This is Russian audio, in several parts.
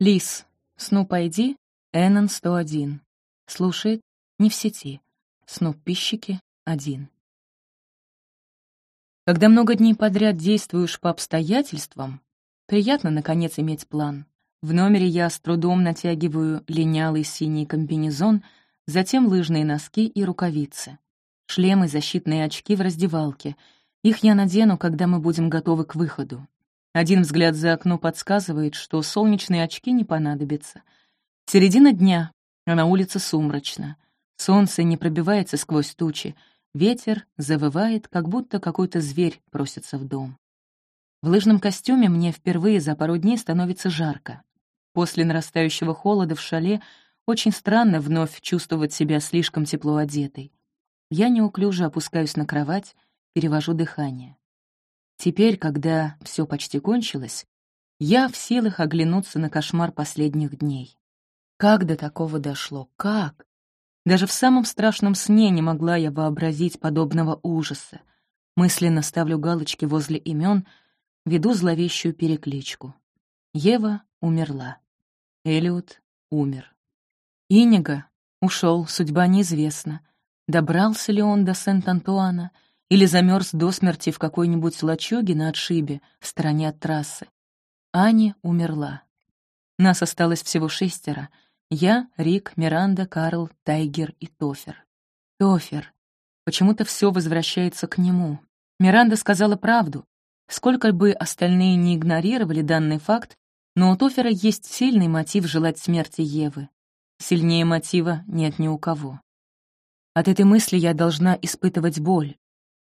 Лис. Снуп ID. Эннон 101. Слушает. Не в сети. Снуп пищики. Один. Когда много дней подряд действуешь по обстоятельствам, приятно, наконец, иметь план. В номере я с трудом натягиваю линялый синий комбинезон, затем лыжные носки и рукавицы. Шлем и защитные очки в раздевалке. Их я надену, когда мы будем готовы к выходу. Один взгляд за окно подсказывает, что солнечные очки не понадобятся. Середина дня, а на улице сумрачно. Солнце не пробивается сквозь тучи. Ветер завывает, как будто какой-то зверь просится в дом. В лыжном костюме мне впервые за пару дней становится жарко. После нарастающего холода в шале очень странно вновь чувствовать себя слишком тепло одетой. Я неуклюже опускаюсь на кровать, перевожу дыхание. Теперь, когда все почти кончилось, я в силах оглянуться на кошмар последних дней. Как до такого дошло? Как? Даже в самом страшном сне не могла я вообразить подобного ужаса. Мысленно ставлю галочки возле имен, веду зловещую перекличку. Ева умерла. Элиот умер. Инига ушел, судьба неизвестна. Добрался ли он до Сент-Антуана — или замерз до смерти в какой-нибудь лачуге на отшибе в стороне от трассы. Ани умерла. Нас осталось всего шестеро. Я, Рик, Миранда, Карл, Тайгер и Тофер. Тофер. Почему-то все возвращается к нему. Миранда сказала правду. Сколько бы остальные не игнорировали данный факт, но у Тофера есть сильный мотив желать смерти Евы. Сильнее мотива нет ни у кого. От этой мысли я должна испытывать боль,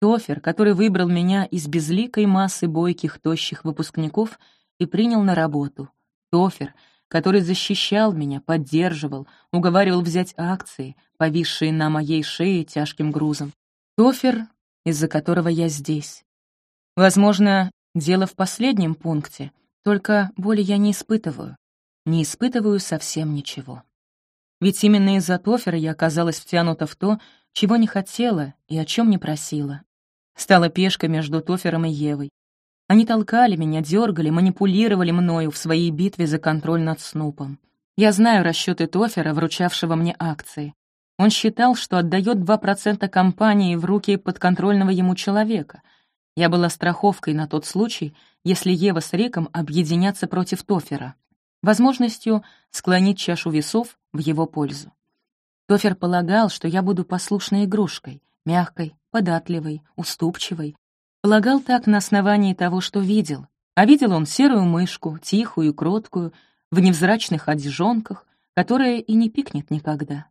Тофер, который выбрал меня из безликой массы бойких, тощих выпускников и принял на работу. Тофер, который защищал меня, поддерживал, уговаривал взять акции, повисшие на моей шее тяжким грузом. Тофер, из-за которого я здесь. Возможно, дело в последнем пункте, только боли я не испытываю. Не испытываю совсем ничего. Ведь именно из-за Тофера я оказалась втянута в то, чего не хотела и о чем не просила. Стала пешкой между Тофером и Евой. Они толкали меня, дергали, манипулировали мною в своей битве за контроль над Снупом. Я знаю расчеты Тофера, вручавшего мне акции. Он считал, что отдает 2% компании в руки подконтрольного ему человека. Я была страховкой на тот случай, если Ева с Риком объединятся против Тофера, возможностью склонить чашу весов в его пользу. Тофер полагал, что я буду послушной игрушкой, мягкой, податливой, уступчивой. Полагал так на основании того, что видел. А видел он серую мышку, тихую и кроткую, в невзрачных одежонках, которая и не пикнет никогда.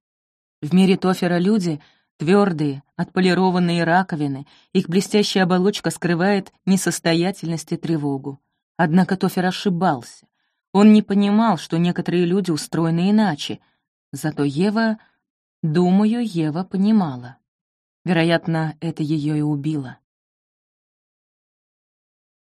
В мире Тофера люди — твердые, отполированные раковины, их блестящая оболочка скрывает несостоятельность и тревогу. Однако Тофер ошибался. Он не понимал, что некоторые люди устроены иначе. Зато Ева... Думаю, Ева понимала. Вероятно, это ее и убило.